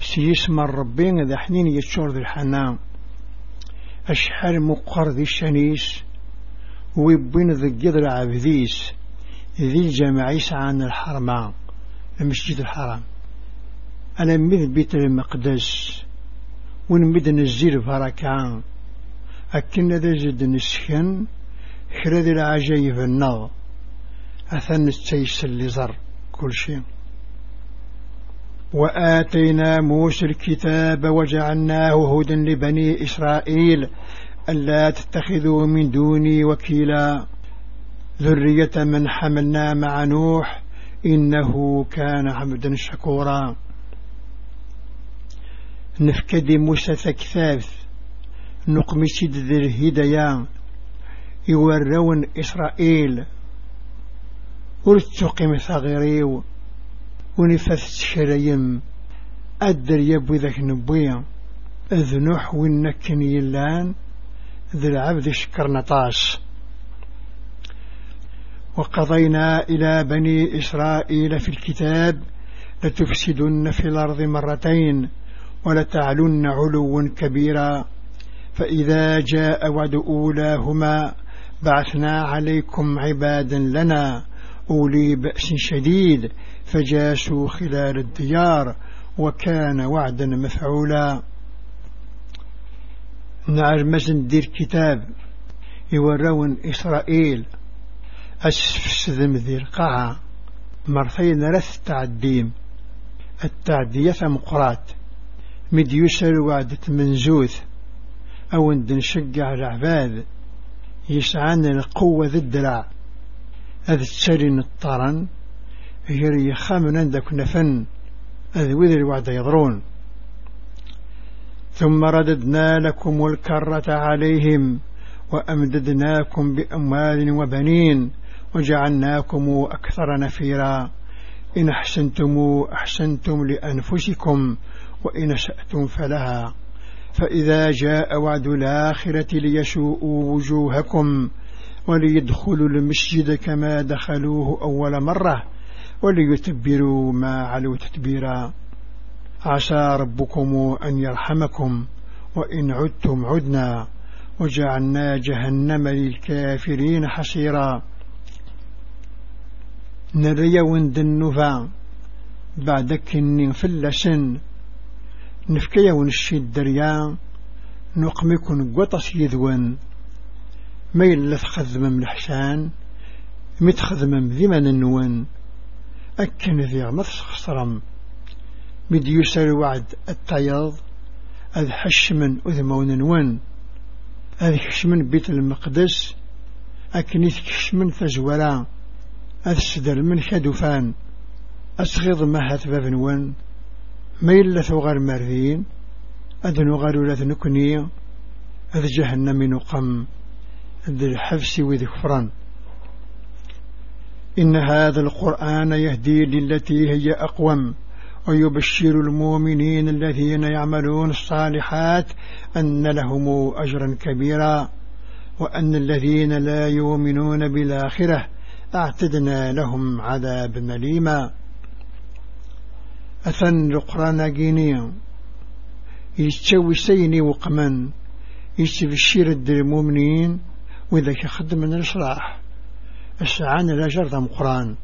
سيسمى الربين ذا حنين يتشور ذي الحنان. أشحال مقر ذي الشنيس ويبين ذي الجذر العبديس ذي الجامع عن الحرمة المسجد الحرام. أنا مذ بيت المقدس ونمد نزير فركان أكن ذا زد نسكن خرد العجيب النظر. أثن التيس اللي زر كل شيء. وآتينا موسى الكتاب وجعلناه هدى لبني إسرائيل. ألا تتخذوا من دوني وكيلا. ذرية من حملنا مع نوح إنه كان عبدا شكورا. نفكد موسى ثكثاث نقمس ذي الهدايا يورون إسرائيل. ورتقم ثغيريو ونفث شريم أدر يبو ذاك نبويا أذنوح ونكن يلان ذي العبد شكر نطاس وقضينا إلى بني إسرائيل في الكتاب لتفسدن في الأرض مرتين ولتعلن علوا كبيرا. فإذا جاء وعد أولاهما بعثنا عليكم عبادا لنا أولي بأس شديد فجاسوا خلال الديار وكان وعدا مفعولا. نعرمز دير كتاب يورون إسرائيل. أسفسذم ذي القاعة مرثين رث تعديم. التعدية مقرات مد يسر وعدة منزوث أو نشجع العباد. يسعان القوة ذي الدرع أذ تسرين الطرن. هيري خامن عندك نفن أذ وذر وعد يضرون. ثم رددنا لكم الكرة عليهم وأمددناكم بأموال وبنين وجعلناكم أكثر نفيرا. إن أحسنتم أحسنتم لأنفسكم وإن سأتم فلها. فإذا جاء وعد الآخرة ليسوءوا وجوهكم وليدخلوا المسجد كما دخلوه أول مرة. وليتبروا ما علوا تتبيرا عسى ربكم أن يرحمكم وإن عدتم عدنا وجعلنا جهنم للكافرين حصيرا. نري وند النفا بعد كن فلسن. نفكي ونشي الدريا نقمكن قطس يذون. ما يلث خذمم الحسان متخذمم ذمن النون. أكن ذي مفس خسرم. مد يسر وعد التياض أذ حشمن أذمون نون. أذ حشمن بيت المقدس أكنيث حشمن فزورا أذ سدر من خدفان أسغض مهات باب نون. ما يلث غير مرذين أذن غير لث نكني. أذ جهنم نقم ذي الحفس وذي كفران إن هذا القرآن يهدي للتي هي أقوم ويبشر المؤمنين الذين يعملون الصالحات أن لهم أجرا كبيرا وأن الذين لا يؤمنون بالآخرة أعتدنا لهم عذاب مليما أثن القرآن جينيا يستوي سيني وقمن يستبشر المؤمنين وإذا خدم من الإصلاح. السعان الأجر ذا مقران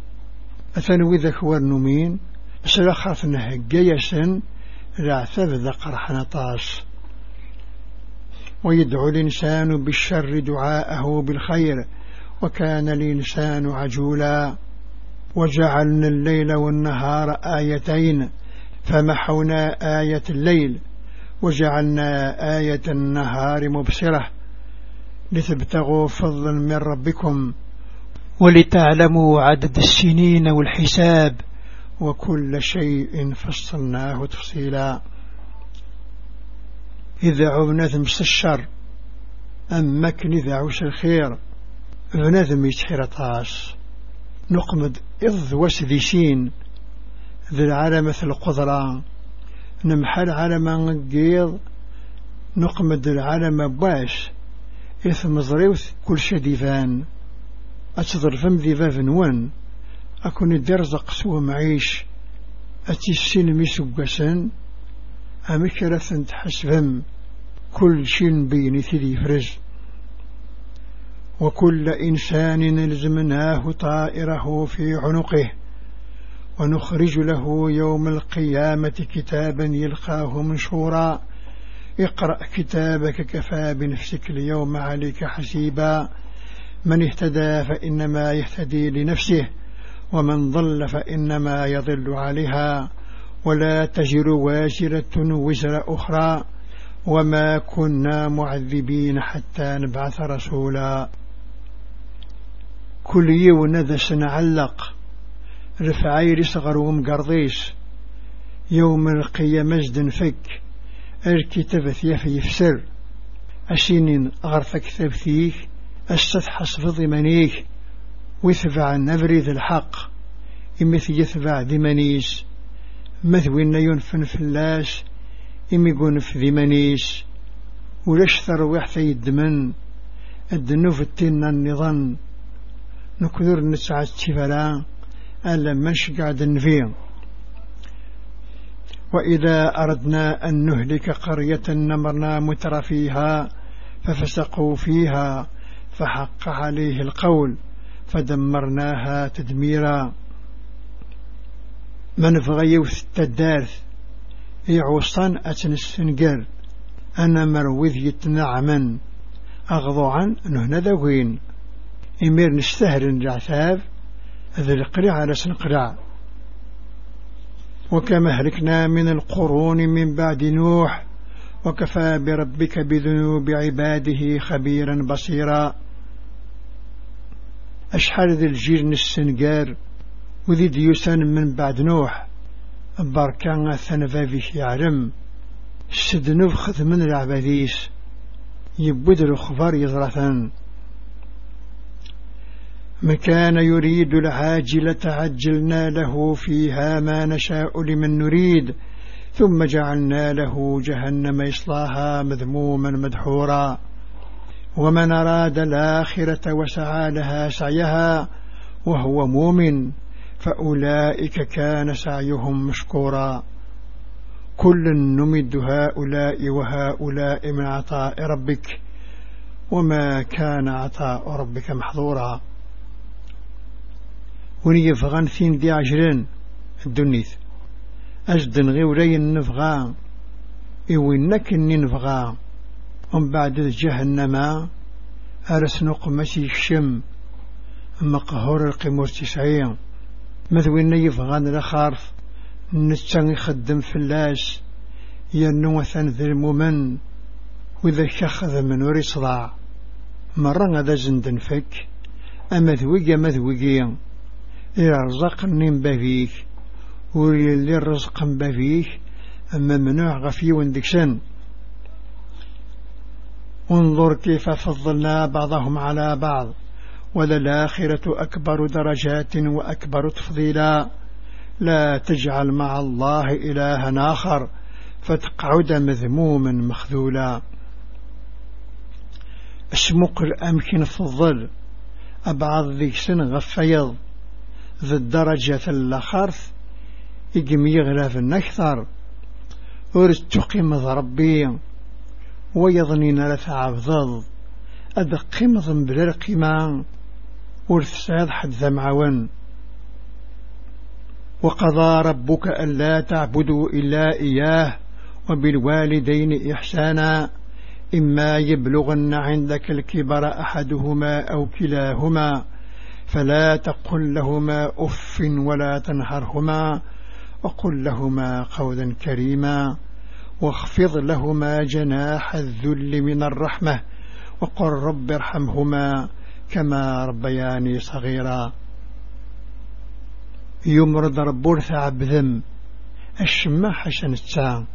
أثنو إذا كوار نمين سلخف نهجيسا رعثب ذا قرحنا طاس ويدعو الإنسان بالشر دعاءه بالخير وكان الإنسان عجولا. وجعلنا الليل والنهار آيتين فمحونا آية الليل. وجعلنا آية النهار مبصرة. لتبتغوا فضلا من ربكم. ولتعلموا عدد السنين والحساب وكل شيء فصلناه تفصيلا. إذا عبنا مس الشر أما كن إذا عوش الخير. بنادم يتحير طاس. نقمد إض وسديسين ذي العالمة القدرة. نمحل على قيض نقمد العالم باش إثم زريوث كل شديفان أتظر فم ذي فافنوان أكون الدرزق سوى معيش أتي السين مسوقسا أمكرة تحسبم كل شين بين ثدي فرج وكل إنسان نلزمناه طائره في عنقه ونخرج له يوم القيامة كتابا يلقاه منشورا. اقرأ كتابك كفى بنفسك اليوم عليك حسيبا. من اهتدى فإنما يهتدي لنفسه ومن ضل فإنما يضل عليها. ولا تجر واشرة وزر أخرى وما كنا معذبين حتى نبعث رسولا. كل يوم ندس نعلق رفعي رسغر ومقرضيس يوم القيامة مجد فك الكتاب يفي يفسر. أشين غرفك ثبتيك أستتحص في ضمنيك ويثبع النبريد الحق. إمث يثبع ذمنيس مثوين ينفن فلاش إمي يقون في ذمنيس ولاش ثروح في الدمن الدنوف التين النظام نكذر نسعى التفلا ألا منش قاعد نفيم وإذا أردنا أن نهلك قرية نمرنا متر فيها ففسقوا فيها. فحق عليه القول فدمرناها تدميرا. من فغيوث التدارث يعوصان أتنسنقر أنا مروذ يتنعما أغضو عن نهنا ذوين. إمير نستهر العثاب ذي القرع على سنقرع. وكما هلكنا من القرون من بعد نوح وكفى بربك بذنوب عباده خبيرا بصيرا. أشحال ذي الجيل السنقار وذي ديوسان من بعد نوح بركان ثنفافيك يعلم السدنوف خذ من العباديس يبود الخبار يزرثان. من كان يريد العاجلة عجلنا له فيها ما نشاء لمن نريد ثم جعلنا له جهنم يصلاها مذموما مدحورا. ومن أراد الآخرة وسعى لها سعيها وهو مؤمن فأولئك كان سعيهم مشكورا. كل نمد هؤلاء وهؤلاء من عطاء ربك وما كان عطاء ربك محظورا. وني فغان ثين دي عشرين الدنيث. أجدن غيوري النفغا إوينك إني ومن بعد جهنم أرس نقمسي الشم مقهور القمور تسعين. مثوين يفغان الأخارف نتشان يخدم فلاس ينو وثن ذي الممن وإذا شخذ من وري صداع مرة هذا زندن فك أما ذويق أما ذويقيا يرزق النين بفيك ولي الرزق بفيك أما منوع غفي وندكسن انظر كيف فضلنا بعضهم على بعض وللآخرة أكبر درجات وأكبر تفضيلا. لا تجعل مع الله إلها آخر فتقعد مذموما مخذولا. اسمق الأمكن في الظل أبعض ذيك سن غفيض. ذي الدرجة الأخرث إقم يغلف النكثر ورتقم ربي. ويظنين لثعبضض أدقم ضمبل القمان ورثساد حد ذمعون وقضى ربك ألا تعبدوا إلا إياه وبالوالدين إحسانا. إما يبلغن عندك الكبر أحدهما أو كلاهما فلا تقل لهما أف ولا تنهرهما وقل لهما قولا كريما. واخفض لهما جناح الذل من الرحمة وقل رب ارحمهما كما ربياني صغيرا. يمرض ربور ثعب ذم الشما حسن التسان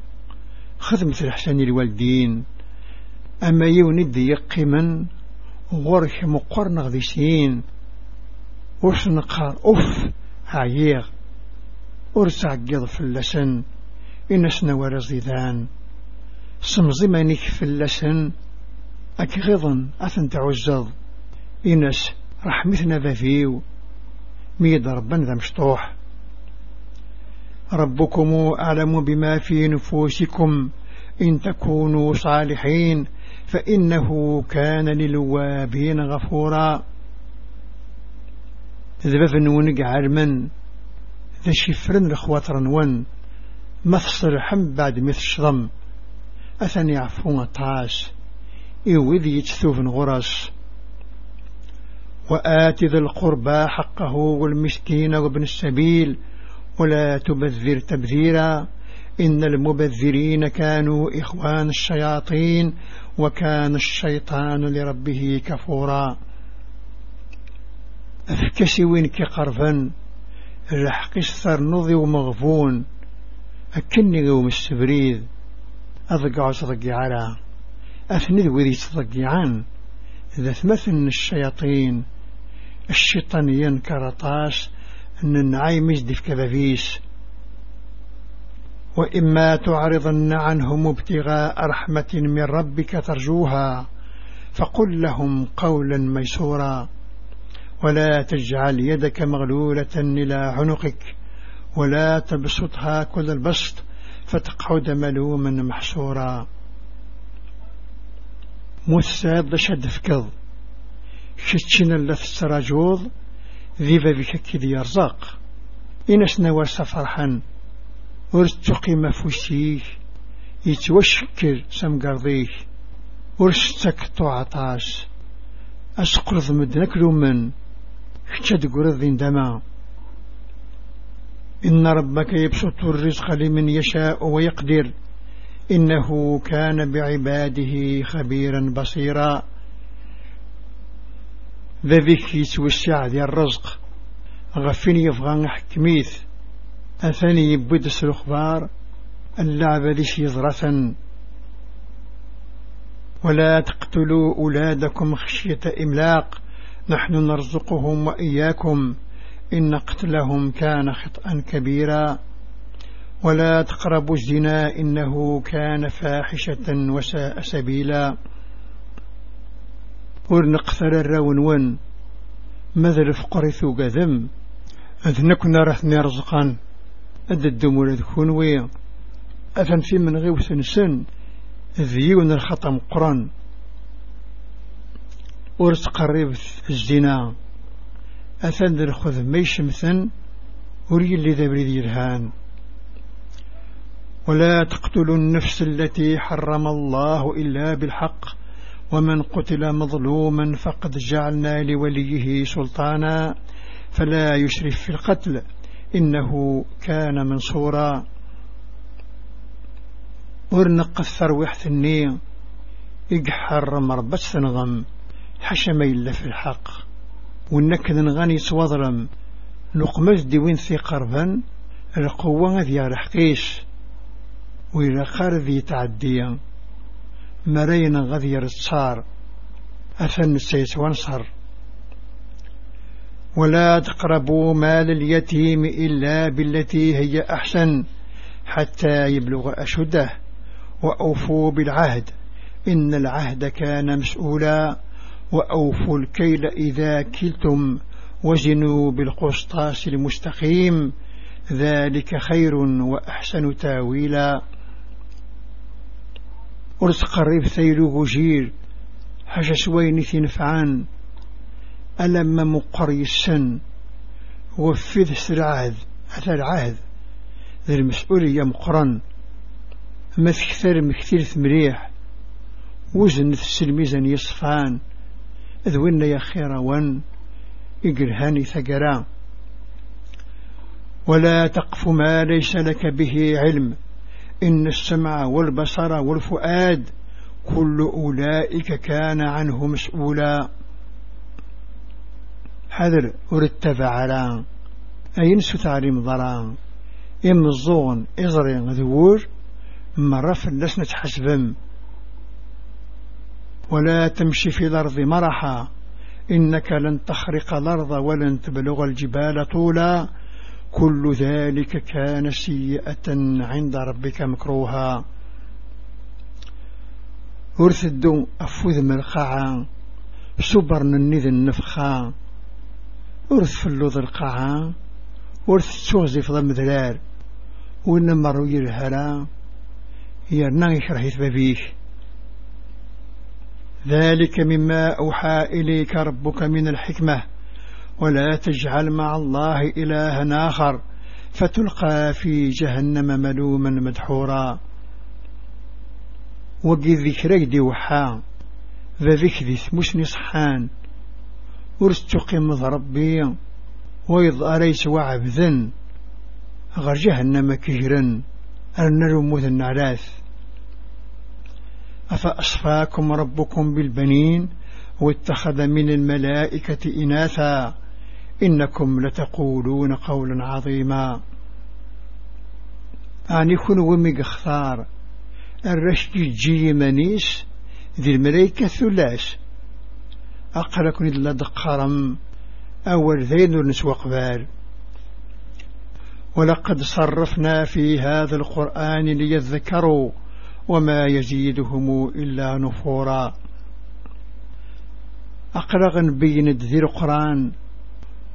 خدمة الحسن الوالدين أما يوند يقيما غورك مقرن غديسين. نقار أف عييغ. ورس عقيض في اللسن. إنس نوار زيدان سمزمانيك في اللسن أكغضن أثن تعزض إنس رحمتنا ذا ميد ربنا ذا مشطوح. ربكم أعلم بما في نفوسكم إن تكونوا صالحين فإنه كان للوابين غفورا. ذبفن ونق عرمن ذا شفرن لخواترن ون. مثصر حم بعد مثل شضم أثني عفون طاس إيوذ يتثوف غرس. وآت ذا القربى حقه والمسكين وابن السبيل. ولا تبذر تبذيرا. إن المبذرين كانوا إخوان الشياطين. وكان الشيطان لربه كفورا. أفكسي وينك قرفا الرحق نضي ومغفون. أكني يوم السبريد أضقع صدقي على أثند وذي صدقي عن. إذا ثمثن الشياطين الشيطانيين كرطاس أن النعي في كذافيس وإما تعرضن عنهم ابتغاء رحمة من ربك ترجوها فقل لهم قولا ميسورا. ولا تجعل يدك مغلولة إلى عنقك. ولا تبسطها كل البسط فتقعد ملوما محسورا موسى شد فكض شتشنا اللث السراجوض ذي كذي يرزاق إنس نواس فرحا. ورستقي مفوسيه يتوشكر سمقرضيه ورستك عطاس. أسقرض مدنك لمن كتد قرض دما إن ربك يبسط الرزق لمن يشاء ويقدر. إنه كان بعباده خبيرا بصيرا. ذبك يتوسع ذي الرزق غفين يفغان حكميث أثني يبدس الأخبار اللعبة ليش يضرثا ولا تقتلوا أولادكم خشية إملاق نحن نرزقهم وإياكم إن قتلهم كان خطأ كبيرا. ولا تقربوا الزنا إنه كان فاحشة وساء سبيلا. ورنقثر الرونون. ماذا فقرث قذم أذنكنا رثني رزقا. أدى الدمول ذكون وي أثن في من غيوث سن؟ ذيون الخطم قران ورس قريب الزنا. أثن الخذ ميش مثن وري اللي ذا بريد يرهان. ولا تقتلوا النفس التي حرم الله إلا بالحق ومن قتل مظلوما فقد جعلنا لوليه سلطانا فلا يشرف في القتل إنه كان منصورا. ورنق الثروح ثني يقحر مربت ثنغم حشم إلا في الحق. ونك نغني سوضرم نقمز دي في قربا القوة ذي رحقيش. وإلى ذي تعديا مرينا غذي رتصار أثن السيس وانصر. ولا تقربوا مال اليتيم إلا بالتي هي أحسن حتى يبلغ أشده. وأوفوا بالعهد إن العهد كان مسؤولا. وأوفوا الكيل إذا كلتم وزنوا بالقسطاس المستقيم. ذلك خير وأحسن تاويلا. أرس قريب ثيلو جير حاجة سوين نفعان ألم مقري السن. وفذ العهد حتى العهد ذي المسؤولية مقرن مثكثر مكثير ثمريح. وزن في الميزان يصفان. ذوين يا خيروان إقرهاني ثقرا. ولا تقف ما ليس لك به علم. إن السمع والبصر والفؤاد كل أولئك كان عنه مسؤولا. حذر ورتب على. أين ستعلم ضرا؟ إم الزون إزري ذوور مرة فلسنا تحسبم ولا تمشي في الأرض مرحا. إنك لن تخرق الأرض ولن تبلغ الجبال طولا. كل ذلك كان سيئة عند ربك مكروها. ورثدو أفوذ مرقعا سبر ننذ النفخا ورث فلوذ القاعة ورث توغزي في ضمذلال وإنما روي الهلا يرنا يكره بابيك ذلك مما أوحى إليك ربك من الحكمة. ولا تجعل مع الله إلها آخر فتلقى في جهنم ملوما مدحورا. وقي ذكرك دي وحا ذا مش نصحان. ورستقيم ربي ويض أريس وعبذا غير جهنم كهرا أرنا رموذ النعلاث أفأصفاكم ربكم بالبنين واتخذ من الملائكة إناثا إنكم لتقولون قولا عظيما. أن يكون ومي اختار الرشد جي منيس ذي الملائكة ثلاث. أقرأ إلا دقرم أول ذين نسوى قبال ولقد صرفنا في هذا القرآن ليذكروا وما يزيدهم إلا نفورا. أقرغ بين ذي القرآن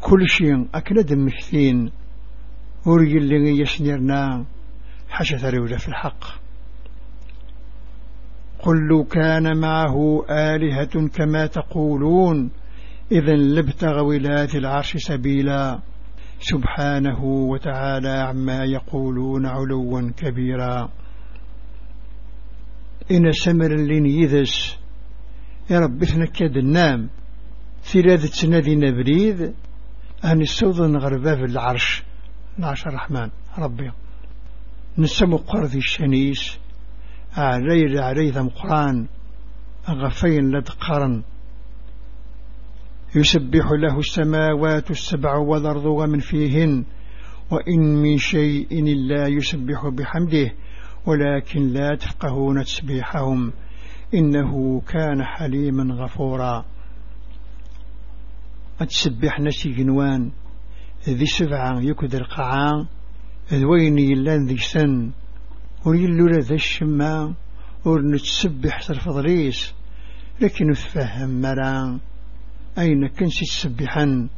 كل شيء أكلد مكثين وري اللي يسنرنا حشث رولة في الحق. قل لو كان معه آلهة كما تقولون إذا لابتغ ولاة العرش سبيلا. سبحانه وتعالى عما يقولون علوا كبيرا. إن سمر اللين يذس. يا رب ثنكاد النام ثلاثة تنادي نبريد. أن السوض غربا في العرش. العرش الرحمن ربي. نسمو قرذي الشنيس. علي علي ذم قرآن. أغفين لد قرن. يسبح له السماوات السبع والأرض ومن فيهن. وإن من شيء إلا يسبح بحمده. ولكن لا تفقهون تسبيحهم. إنه كان حليما غفورا. أتسبح نسي جنوان. ذي سبعة يكد القعان. ذوين يلان ذي سن. وريلو ذا الشما ورنتسبح سرفضريس لكن افهم مران. أين كنسي تسبحا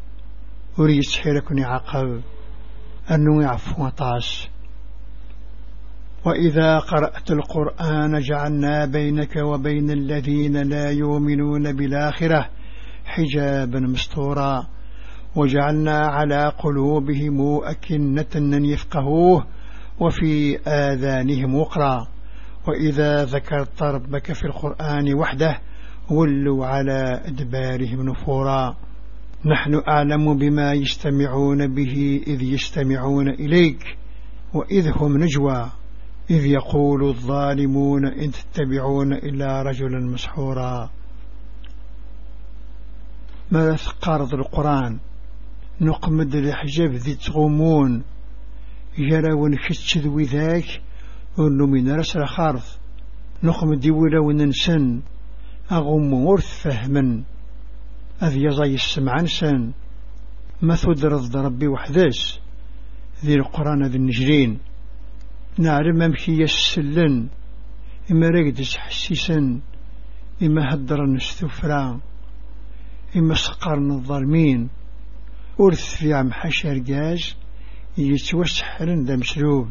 وريس حيركني عقب. أنه يعفو طاس. وإذا قرأت القرآن جعلنا بينك وبين الذين لا يؤمنون بالآخرة حجابا مستورا. وجعلنا على قلوبهم أكنة أن يفقهوه وفي آذانهم وقرا. وإذا ذكرت ربك في القرآن وحده ولوا على أدبارهم نفورا. نحن أعلم بما يستمعون به إذ يستمعون إليك وإذ هم نجوى. إذ يقول الظالمون إن تتبعون إلا رجلا مسحورا. ما ثقارض القرآن؟ نقمد الحجاب ذي تغمون. يراون كتشذ وذاك ونو من رسل خارض. نقمد ولا وننسن. أغم ورث فهما أذ يزاي السمع نسن ما ثدرض ربي وحداس ذي القرآن ذي النجرين. نعلم أمشي يسلن إما رقدس حسيسا إما هدر نستفرا إما سقرن الظالمين أرث في عم حشر جاز يتوسحرن ذا مسلوب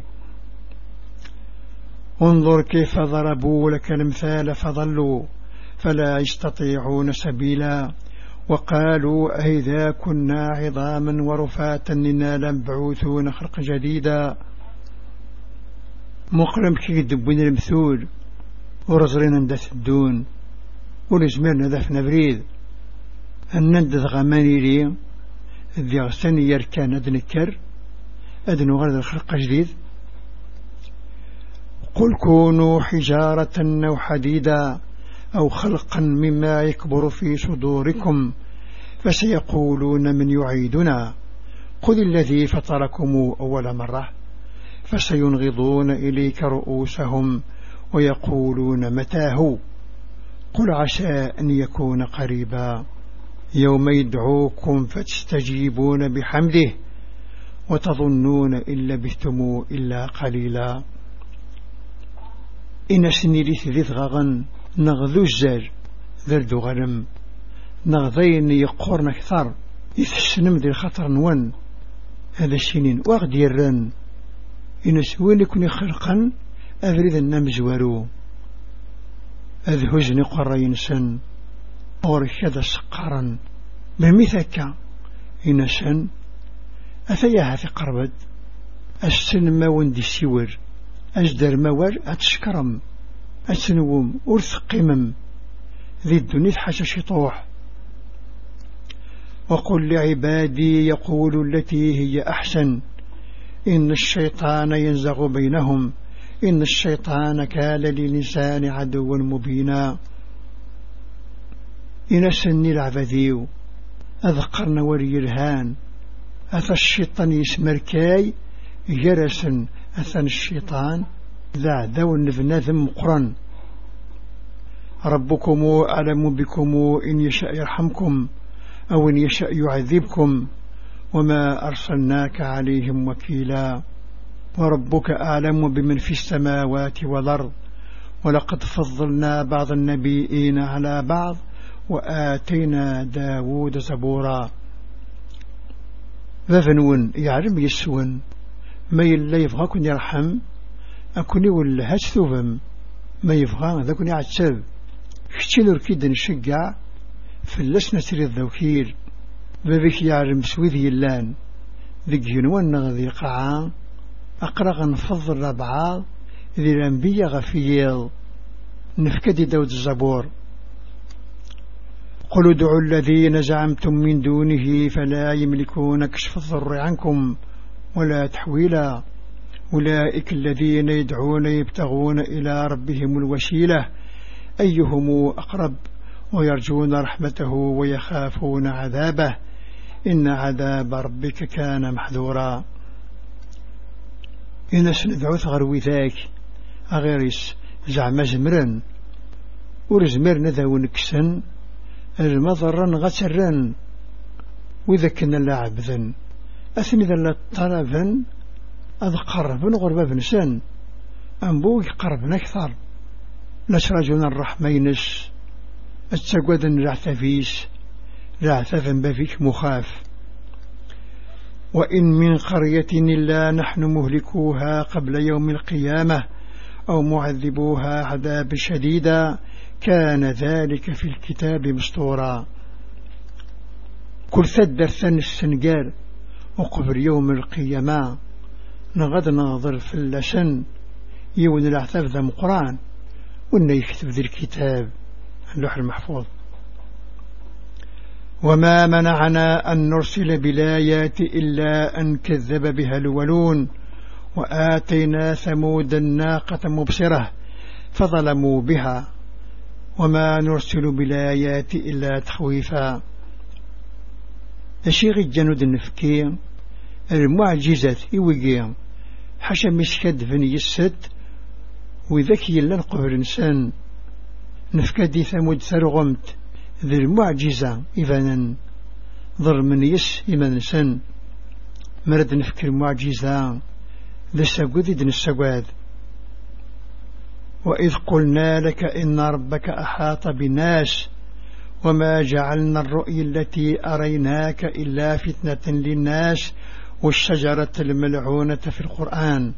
انظر كيف ضربوا لك المثال فضلوا فلا يستطيعون سبيلا. وقالوا أئذا كنا عظاما ورفاتا إنا لمبعوثون خلق جديدا. مقرم كي يدبون المثول ورزرين اندث الدون ورزميرنا ذفنا بريد أن ندث غماني لي ذي غساني يركان أدنكر أدنو غرد الخلق جديد. قل كونوا حجارة أو حديدا أو خلقا مما يكبر في صدوركم فسيقولون من يعيدنا. قل الذي فطركم أول مرة. فسينغضون إليك رؤوسهم ويقولون متاه. قل عسى أن يكون قريبا. يوم يدعوكم فتستجيبون بحمده وتظنون إن لبثتم إلا قليلا. إن سنيريث ذي ثغغا نغذو الزال ذردو غرم نغذين يقورن أكثر يتحسنم ذي الخطر نوان هذا السنين واغد يرن. إن سوين يكون خلقا أذريد النمزوارو أذهجني قرى ينسن أورشد سقارا بمثكا إنسان أثياها في قربد. السن ما وندي سيور أجدر موال أتشكرم. أتنوم أرث قمم ذي الدنيا حاجة شطوح. وقل لعبادي يقول التي هي أحسن. إن الشيطان ينزغ بينهم. إن الشيطان كان للإنسان عدوا مبينا. إن سني العبديو أذقرن ولي الهان أثى الشيطان يسمركاي جرسا أثن الشيطان ذا ذو النفنا ذم قرن ربكم أعلم بكم إن يشاء يرحمكم أو إن يشاء يعذبكم. وما أرسلناك عليهم وكيلا وربك أعلم بمن في السماوات والأرض ولقد فضلنا بعض النبيين على بعض وآتينا داود زبورا. ذذنون يعلم يسون ما يلا يبغى كن يرحم أكوني ولا هشثوفم ما يبغى ذا كن يعتب كتين ركيد نشجع فلاش نسري الذوكير بابك يعلم سويذ يلان ذي جنوان نغذي قاعان أقرغ نفضل ربعا ذي الأنبياء غفيل نفكدي داود الزبور. قل ادعوا الذين زعمتم من دونه فلا يملكون كشف الضر عنكم ولا تحويلا. أولئك الذين يدعون يبتغون إلى ربهم الوسيلة. أيهم أقرب ويرجون رحمته ويخافون عذابه. إن عذاب ربك كان محذورا. إن سندعو ثغر ذاك أغيرس زعما زمرا ورزمرنا ذا نكسن المضرا غسرا وإذا كنا لعبذا أثني ذا طلبا أذ قربا غربا بنسان أنبوك قربا أكثر. لسرجنا الرحمينس التقوذ رعثفيس رعثفا بفيك مخاف. وإن من قرية إلا نحن مهلكوها قبل يوم القيامة أو معذبوها عذاب شديدا كان ذلك في الكتاب مسطورا. كل ثدر ثن السنقال وقبر يوم القيامة. نغد ناظر في اللسن يون الأعتاف ذا مقران وإن يكتب ذي الكتاب اللوح المحفوظ. وما منعنا أن نرسل بلايات إلا أن كذب بها الولون وآتينا ثمود الناقة مبصرة فظلموا بها وما نرسل بالآيات إلا تخويفا. أشيغ الجنود النفكي المعجزة إوجي حشا مسكد فني السد وذكي لن قهر إنسان نفكدي ثمود ثرغمت ذي المعجزة. إذانا ضر من يس إيمان سن مرد نفكر معجزة. ذا ساقوذ دن الساقوذ وإذ قلنا لك إن ربك أحاط بالناس وما جعلنا الرؤي التي أريناك إلا فتنة للناس والشجرة الملعونة في القرآن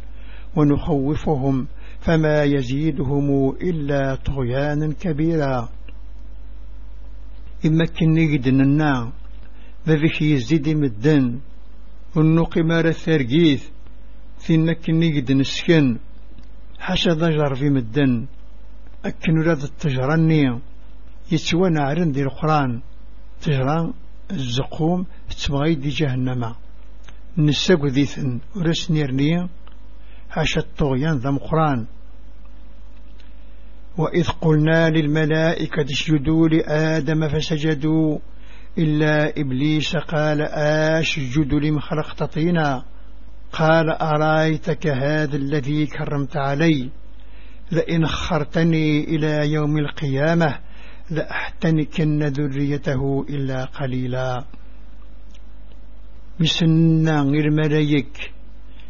ونخوفهم فما يزيدهم إلا طغيانا كبيرا. إما كني قدنا النا ذبك يزيد مدن. ونقي مار الثرقيث ثم كني قدنا السكن حاشا ضجر في مدن. أكن ولاد التجرانية يتوانا عرن دي القرآن. تجران الزقوم تبغي دي جهنم. نساق ذيثن ورس نيرنية حاشا الطغيان ذا مقران. وإذ قلنا للملائكة اسجدوا لآدم فسجدوا إلا إبليس قال أشجد لم خلقت طينا قال أرأيتك هذا الذي كرمت علي؟ لئن خرتني إلى يوم القيامة لأحتنكن ذريته إلا قليلا. مسنا غير ملايك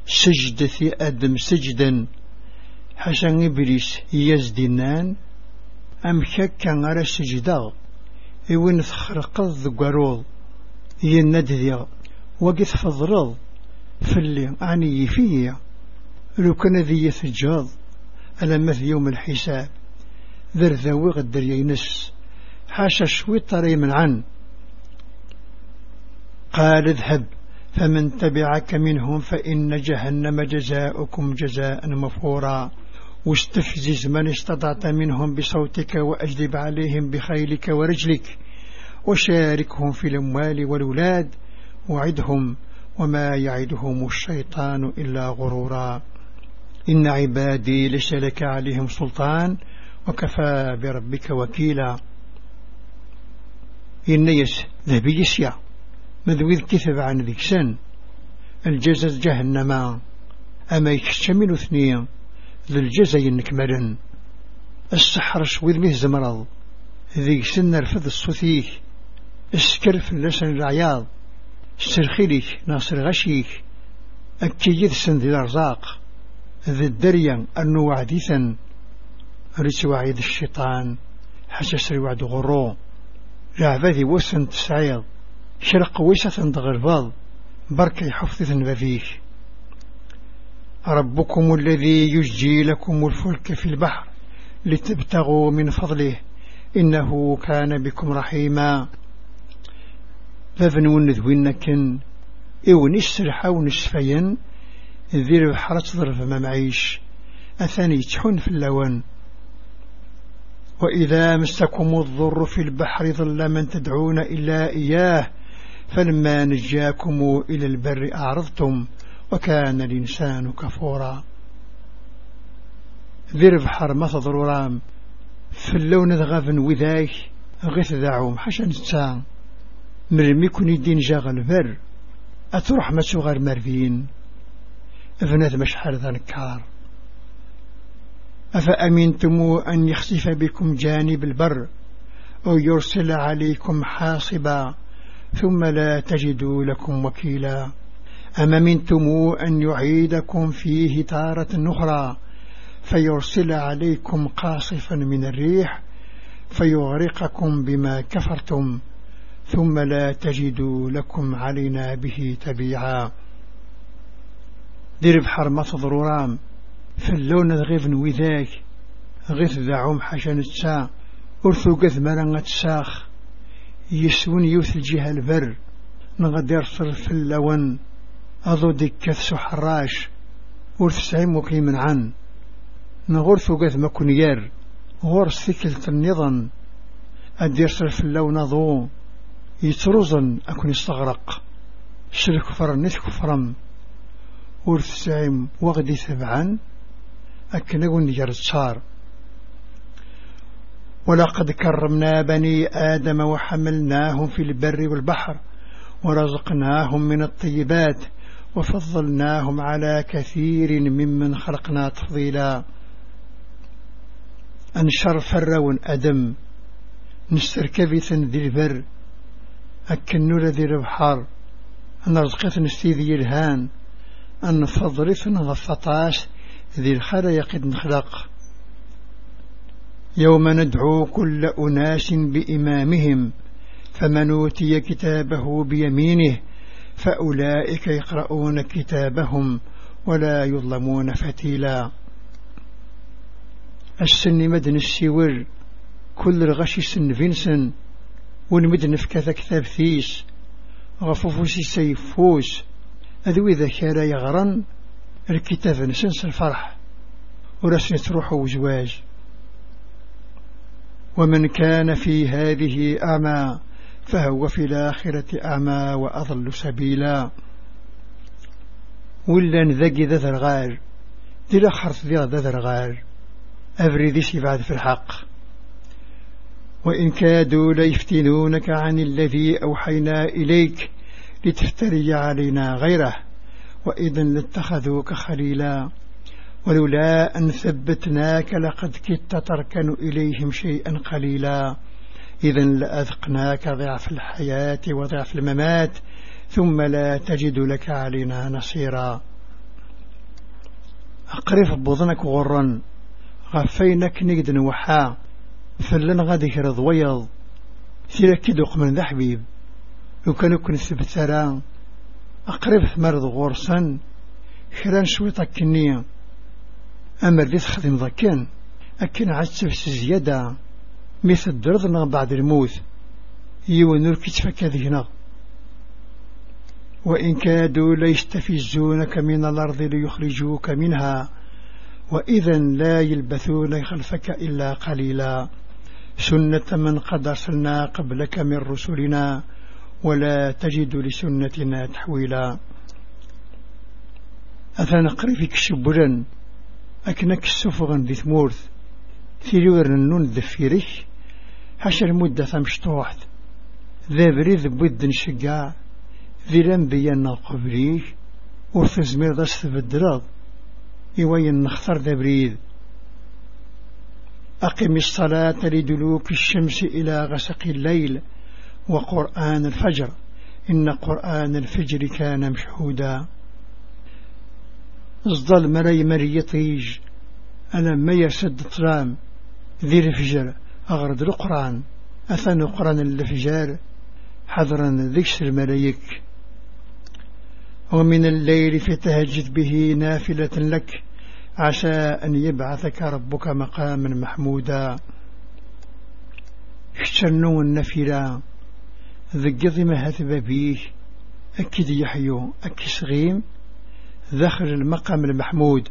سجد في أدم سجدا. حسن إبليس يزدنان أم شكا على سجدا إوين تخرق الضقروض يندذي وقت فضرض فاللي أعني فيا لو كان ذي يثجاض ألا في يوم الحساب. ذر ذوي غدر ينس حاشا شوي طري من عن قال اذهب فمن تبعك منهم فإن جهنم جزاؤكم جزاء مفورا واستفزز من استطعت منهم بصوتك وأجلب عليهم بخيلك ورجلك وشاركهم في الأموال والأولاد وعدهم وما يعدهم الشيطان إلا غرورا. إن عبادي ليس لك عليهم سلطان وكفى بربك وكيلا. إن يس ذهبي يسيا. مذوذ كثب عن ذيك سن؟ الجزز جهنم. أما يكشمل اثنين. للجزي السحر شوذ مه زمرض. ذيك سن رفض الصوثيك. إسكر في اللسن العياض. استرخيلك ناصر غشيك. أكيد سن ذي الأرزاق. ذي الدريا أنه وعديثا ريت وعيد الشيطان. حسس وعد غرو. لعبادي وسن تسعيض. شرق ويسة تغرباض بركي حفظ بفيك ربكم الذي يجي لكم الفلك في البحر لتبتغوا من فضله. إنه كان بكم رحيما. فذن ونذوينكن إو نسرحا ونسفين ذي البحر تضرب ما معيش. أثاني تحن في اللون وإذا مسكم الضر في البحر ظل من تدعون إلا إياه فلما نجاكم إلى البر أعرضتم. وكان الإنسان كفورا. ذي البحر ما تضرورام في اللون ذغافن وذاك غيث ذاعوم حشا نتسان مرمي كوني دين جاغل بر أتروح ما تغير مرفين ابنات مشحر ذا الكار. أفأمنتم أن يخسف بكم جانب البر أو يرسل عليكم حاصبا ثم لا تجدوا لكم وكيلا. أم منتم أن يعيدكم فيه تارة أخرى فيرسل عليكم قاصفا من الريح فيغرقكم بما كفرتم ثم لا تجدوا لكم علينا به تبيعا. دير بحر ما تضرورام فاللون غيف نويذاك غيث ذاعوم حشان التسا أرثو قذ مرنة الساخ. يسون يوث الجهة البر نغدر صرف اللون. أضو دكث سحراش ورث سعيم مقيم عن. نغرث قذ مكنيار غرس ثكلة النظام أدير صرف اللون ضو يتروزن أكون يستغرق. شرك فرن فرم. ورث سعيم وغدي ثبعا أكن أقول نجر الصار ولقد كرمنا بني آدم وحملناهم في البر والبحر ورزقناهم من الطيبات. وفضلناهم على كثير ممن خلقنا تفضيلا. أنشر فرون أدم نستركبث ذي البر أكنو ذي البحر أن رزقت نستي ذي الهان أن فضرث غفطاس ذي الخير يقد نخلق يوم ندعو كل أناس بإمامهم فمن أوتي كتابه بيمينه فأولئك يقرؤون كتابهم ولا يظلمون فتيلا. السن مدن السيور كل الغش سن فينسن ونمدن في كذا كتاب ثيس. غفوفوسي سيفوس أذوي ذكارا يغرن الكتاب نسنس الفرح ورسنة روح وزواج. ومن كان في هذه أعمى فهو في الآخرة أعمى وأضل سبيلا. ولا نذقي ذا الغار دي لخرط ذا الغار. أفردي بعد في الحق. وإن كادوا ليفتنونك عن الذي أوحينا إليك لتفتري علينا غيره وإذا لاتخذوك خليلا. ولولا أن ثبتناك لقد كدت تركن إليهم شيئا قليلا. إذا لأذقناك ضعف الحياة وضعف الممات ثم لا تجد لك علينا نصيرا. أقرف بضنك غرا غفينك نقد نوحا فلن غادي كرض ويض سيرك دوق من ذا حبيب لو كانوا كن ثبترا أقرب مرض غرسا خلال شويطة كنية أما اللي تخدم ذاكن أكن عجب زيادة مثل درضنا بعد الموت. يونور كتفك ذهنا. وإن كادوا ليستفزونك من الأرض ليخرجوك منها. وإذا لا يلبثون خلفك إلا قليلا. سنة من قد أرسلنا قبلك من رسلنا. ولا تجد لسنتنا تحويلا. أثنى قريفك شبرا. أكنك السفغا ذي ثمورث. ثيريور النون ذفيرك حشر المدة مشطوحت ذا بريد بود نشقع ذي لنبيا قبريك ورث ذا استبدرض يوين نختار ذا بريد أقم الصلاة لدلوك الشمس إلى غسق الليل وقرآن الفجر. إن قرآن الفجر كان مشهودا. ازضل مري مري طيج أنا ما يسد طرام ذي الفجر أغرد القرآن. أثنى قرآن الفجار حضرا ذكس الملايك. ومن الليل فتهجد به نافلة لك. عسى أن يبعثك ربك مقاما محمودا. اشترنوا النفلا ذقض ما هثب بيه. أكد يحيو. أكي صغيم ذخر المقام المحمود.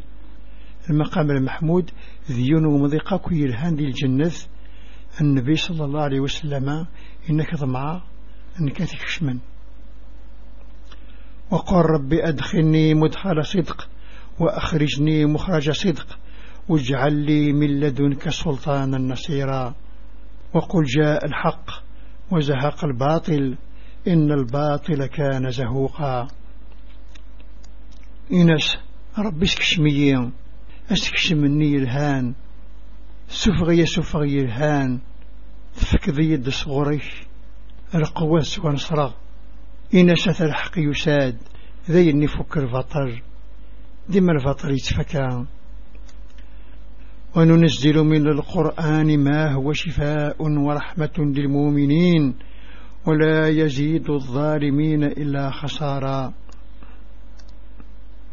المقام المحمود ذيون ومضيقا كويرهان دي الجنة النبي صلى الله عليه وسلم إنك ضمعا أنك تكشمن. وقال ربي أدخلني مدخل صدق وأخرجني مخرج صدق. واجعل لي من لدنك سلطانا نصيرا. وقل جاء الحق وزهق الباطل إن الباطل كان زهوقا. إنس ربي اسكشميين اسكشمني الهان سفغي سفغي الهان تفكذي يد القواس ونصرغ إنس الحق يساد ذي النفك الفطر دم الفطر يتفكى. وننزل من القرآن ما هو شفاء ورحمة للمؤمنين ولا يزيد الظالمين إلا خسارا.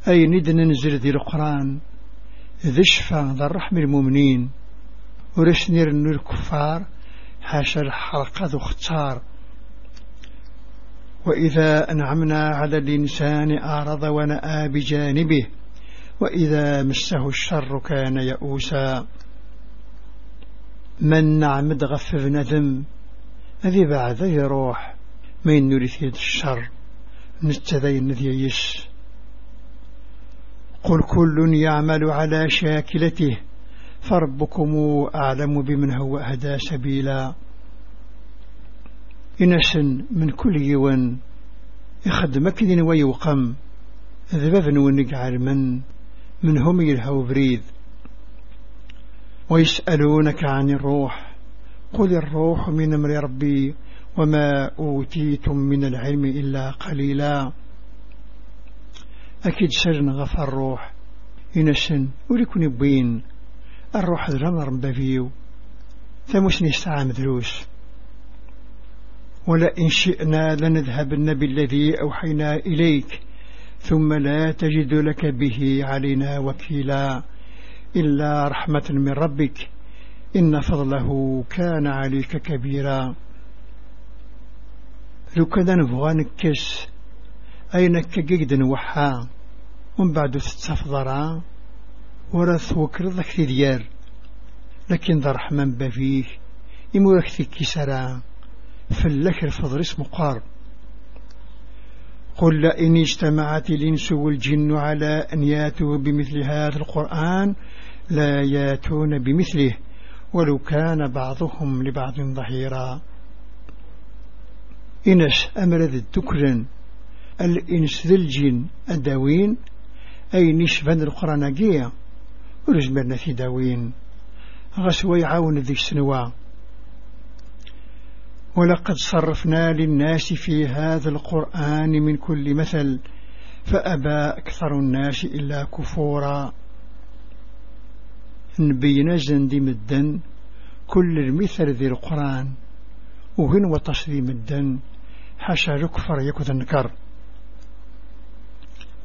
أي ند ننزل ذي القرآن ذي شفاء ذا الرحم المؤمنين. ورسنير الكفار حاشا الحرقة ذو اختار. وإذا أنعمنا على الإنسان أعرض ونأى بجانبه وإذا مسه الشر كان يئوسا. من نعمد غف ندم أذي بعد يروح من نريد الشر نتذين ذي يس قل كل يعمل على شاكلته فربكم أعلم بمن هو أهدى سبيلا. إنسن من كل يوان يخدمك ذين ويوقم ذبابن ونقعر من من هم يلهو بريد. ويسألونك عن الروح قل الروح من أمر ربي وما أوتيتم من العلم إلا قليلا. أكيد سرنا غفى الروح. إنسن ولكن يبين الروح ذرمر بفيو ثمسني استعام دروس ولئن شئنا لنذهبن بالذي أوحينا إليك. ثم لا تجد لك به علينا وكيلا. إلا رحمة من ربك. إن فضله كان عليك كبيرا. لو كذا نبغى نكس أينك جيد وحا ومن بعد تستفضرا ورث وكرضك في ديار لكن ذا رحمن بفيه إمورك في كسرا فلك الفضل اسمه قارب. قل لئن اجتمعت الإنس والجن على أن ياتوا بمثل هذا القرآن لا ياتون بمثله ولو كان بعضهم لبعض ظهيرا. إنس أمر ذي الإنس ذي الجن أداوين أي نشبان القرآن ورزمرنا في داوين؟ غسوى يعاون ذي السنوى ولقد صرفنا للناس في هذا القرآن من كل مثل فأبى أكثر الناس إلا كفورا. نبينا زندي مدن كل المثل ذي القرآن وهن وتصدي مدن حاشا يكفر يكذ النكر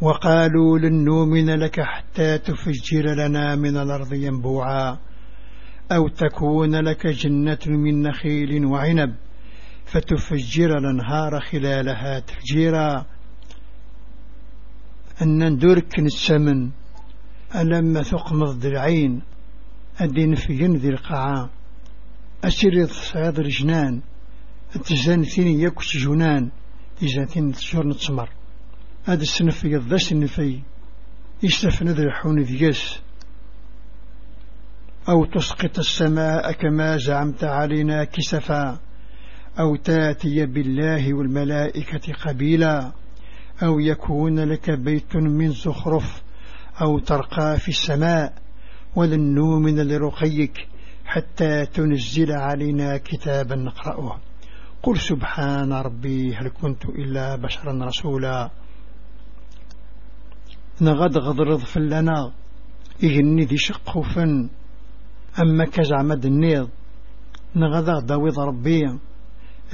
وقالوا لن نؤمن لك حتى تفجر لنا من الأرض ينبوعا أو تكون لك جنة من نخيل وعنب فتفجر الأنهار خلالها تفجيرا. أن ندرك السمن ألم ثقمض العين أدين في ذي القاعة أسير صعيد الجنان التزان ثيني يكش جنان تزان ثيني تشور نتسمر هذا السنفي ذا السنفي يستفن ذي الحون ذيس أو تسقط السماء كما زعمت علينا كسفا. أو تأتي بالله والملائكة قبيلا. أو يكون لك بيت من زخرف. أو ترقى في السماء. ولن نؤمن لرقيك حتى تنزل علينا كتابا نقرأه. قل سبحان ربي هل كنت إلا بشرا رسولا. نغد غضرض فلنا إغني ذي شقوفا أما كزعمد النيض نغذا داويض ربي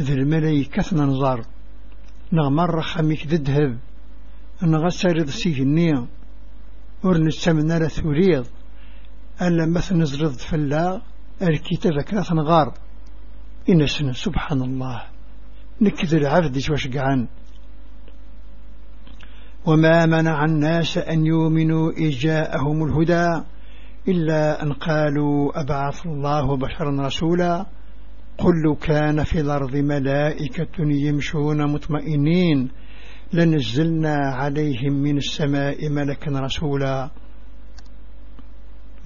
ذي الملايكة ننظر نغمر خميك ذي الذهب. نغسر سيه النية ورنسمنا لثوريض ألا مثل نزرض فلا الكتاب كلاث نغار إن سنة سبحان الله. نكذر عبد شوش قعان وما منع الناس أن يؤمنوا إجاءهم الهدى إلا أن قالوا أبعث الله بشرا رسولا قل كان في الأرض ملائكة يمشون مطمئنين لنزلنا عليهم من السماء ملكا رسولا.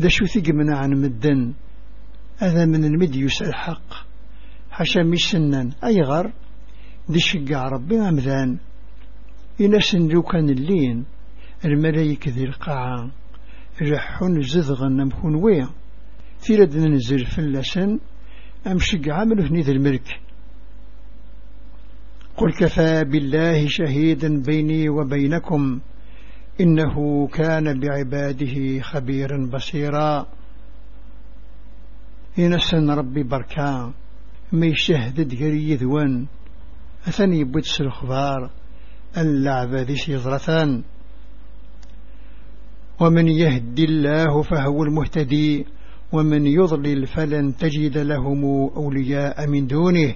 ذا شو ثقمنا عن مدن هذا من المد يسأل الحق حشا مشنن أي غر دي شقع ربي أمذان إنسن لو كان اللين الملايكة ذي القاعة رحون زذغا نمكون ويا ثيرد ننزل فلسن أمشق عمله في ذي الملك. قل كفى بالله شهيدا بيني وبينكم إنه كان بعباده خبيرا بصيرا. ينسن ربي بركان ما يشهد دقري ذوان أثني بدس الخبار اللعبة ذي شيطرتان ومن يهدي الله فهو المهتدي ومن يضلل فلن تجد لهم أولياء من دونه.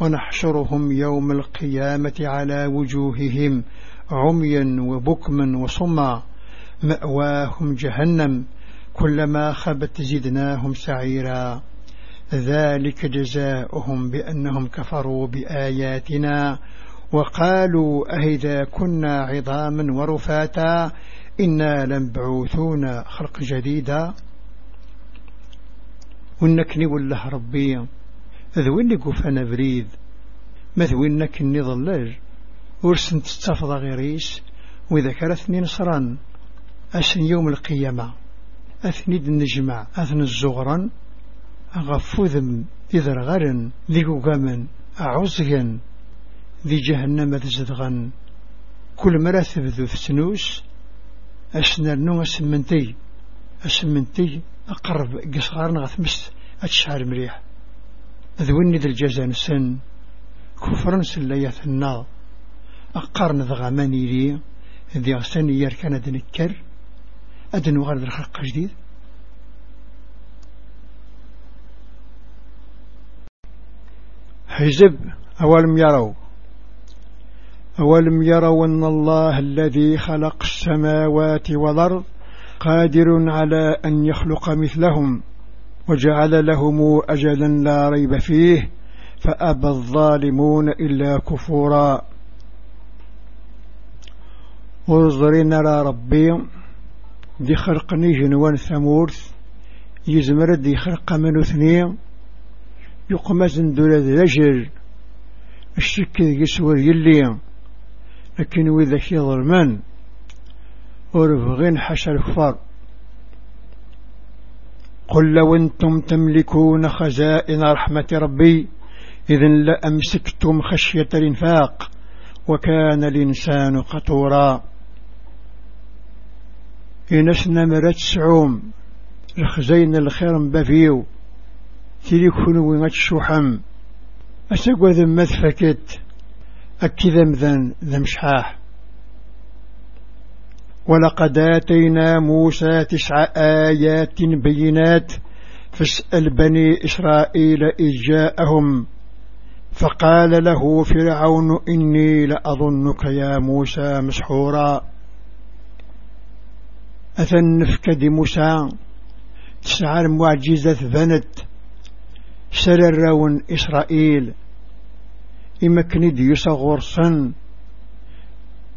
ونحشرهم يوم القيامة على وجوههم عميا وبكما وصما. مأواهم جهنم كلما خبت زدناهم سعيرا. ذلك جزاؤهم بأنهم كفروا بآياتنا وقالوا أهذا كنا عظاما ورفاتا إنا لنبعوثون خلق جديدا. ونكني والله ربي ذوين قفنا بريد؟ مثوينك اني ظلاج ورسن تستفض غيريس وإذا كرثني نصرا أسن يوم القيامة؟ أثنيد النجمع أثن الزغرا أغفوذم إذا غرن ذي قامن أعوزغن ذي جهنم تزدغن. كل مرة ثبذو في سنوس أسنرنو أسمنتي. أسمنتي أقرب قصغار غثمست أتشعر مريح. ذويني ذي الجزان سن. كفرن سلية النار أقارن ذغاماني لي ذي غساني يركان دنكر أدن وغرد الخلق جديد. حزب أولم يروا أولم يروا أن الله الذي خلق السماوات والأرض قادر على أن يخلق مثلهم وجعل لهم أجلا لا ريب فيه فأبى الظالمون إلا كفورا. نرى ربي دي خلقني جنوان ثمورث يزمر دي خلق من اثنين يقمز دول ذجر الشك يسور يلي. لكن وإذا يظلمان ورفغين حشى الكفار قل لو أنتم تملكون خزائن رحمة ربي إذن لأمسكتم خشية الإنفاق وكان الإنسان قطورا إنسنا مرت سعوم الخزين الخير مبافيو تليكون وينات الشوحم أسقوا ذم مذفكت. أكي ذم ذن ذم شحاح ولقد آتينا موسى تسع آيات بينات فاسأل بني إسرائيل إذ جاءهم فقال له فرعون إني لأظنك يا موسى مسحورا. أثنفك دي موسى تسعى المعجزة ذنت سررون إسرائيل إما كنيد يصغر صن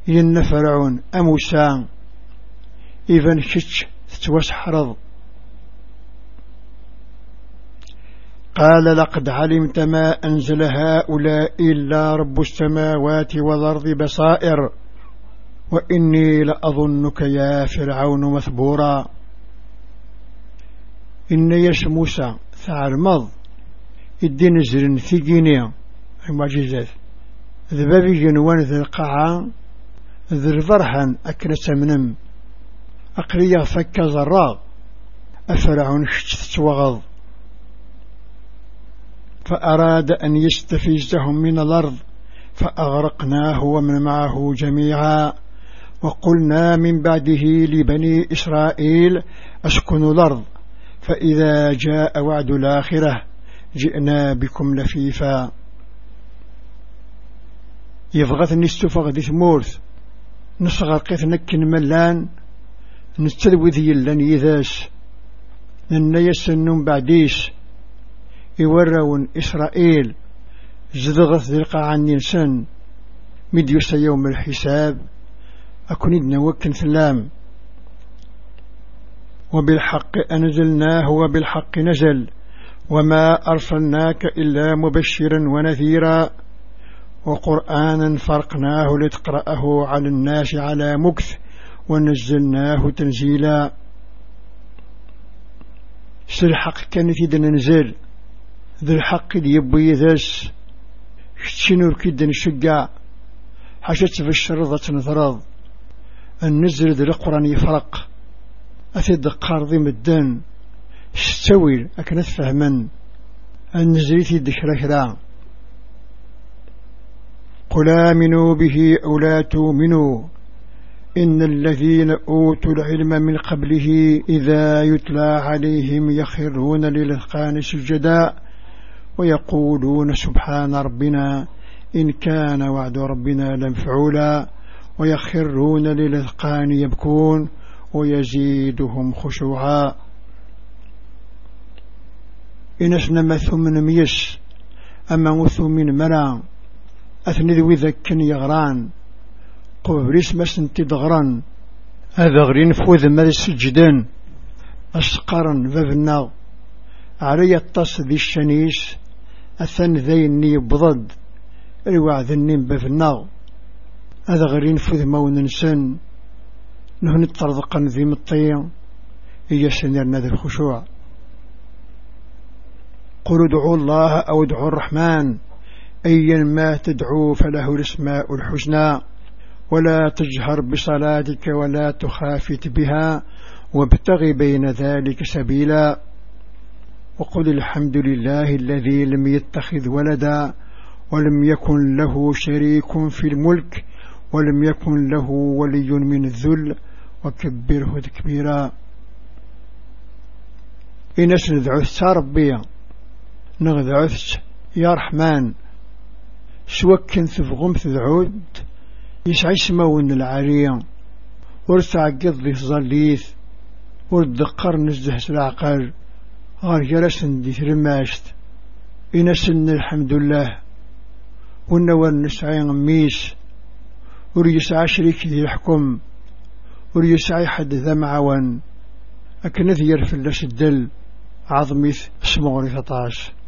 ين فرعون أموسى إذن شتش تتوسحرض. قال لقد علمت ما أنزل هؤلاء إلا رب السماوات والأرض بصائر وإني لأظنك يا فرعون مثبورا. إن يش موسى ثعرمض الدين زرن في جينيا المعجزات ذبابي جنوان ذي القاعة ذي الضرحان أكنس منم أقريا فك زراغ أفرعون شتت وغض فأراد أن يستفزهم من الأرض فأغرقناه ومن معه جميعا. وقلنا من بعده لبني إسرائيل أسكنوا الأرض فإذا جاء وعد الآخرة جئنا بكم لفيفا. يفغث نستفغ دي ثمورث نصغر قيث نكن ملان. نستلوذ يلان يذاش. ننا يسنون بعديش. يورون إسرائيل. زدغث ذي القاعة نيلسان مديوس يوم الحساب. أكون إدنا وكن ثلام وبالحق أنزلناه وبالحق نزل. وما أرسلناك إلا مبشرا ونذيرا. وقرآنا فرقناه لتقرأه على الناس على مكث ونزلناه تنزيلا. سلحق كان في ننزل ذي الحق دي يبوي ذاس شتشنور كيد نشقع حاجة في الشرطة نثرض النزل ذي القرآن يفرق. أثيد قارضي مدان شتويل أكنت فهما. النزل في الدشرة قل آمنوا به أو لا تؤمنوا إن الذين أوتوا العلم من قبله إذا يتلى عليهم يخرون للأذقان سجدا ويقولون سبحان ربنا إن كان وعد ربنا لمفعولا ويخرون للأذقان يبكون ويزيدهم خشوعا. إنسنا مثو من ميس أما مثو من مرا أثني ذوي ذكن يغران. قبريس مسن تدغران هذا غرين فوذ ماذا سجدان أسقرا بابنا علي الطس ذي الشنيس. أثن ذيني بضد. الوعد النيم بابنا هذا غرين فوذ مون نسان نهن الطرضقا ذي مطيا هي سنرنا ذي الخشوع قل ادعوا الله أو ادعوا الرحمن. أيا ما تدعو فله الأسماء الحسنى ولا تجهر بصلاتك ولا تخافت بها وابتغ بين ذلك سبيلا. وقل الحمد لله الذي لم يتخذ ولدا ولم يكن له شريك في الملك ولم يكن له ولي من الذل. وكبره تكبيرا. إنس ندعوث ربيا نغذعث يا رحمن. سوكن ثفغم ثذعود يسعي سماون العرية ورتعقد ذي ظليث وردقر نزه العقل غير دي ثرماشت إنسن الحمد لله ونوال نسعي ميس وريسعى شريك ذي الحكم وريسعي حد ذا معوان أكنث يرفل الدل عظميث اسمه 13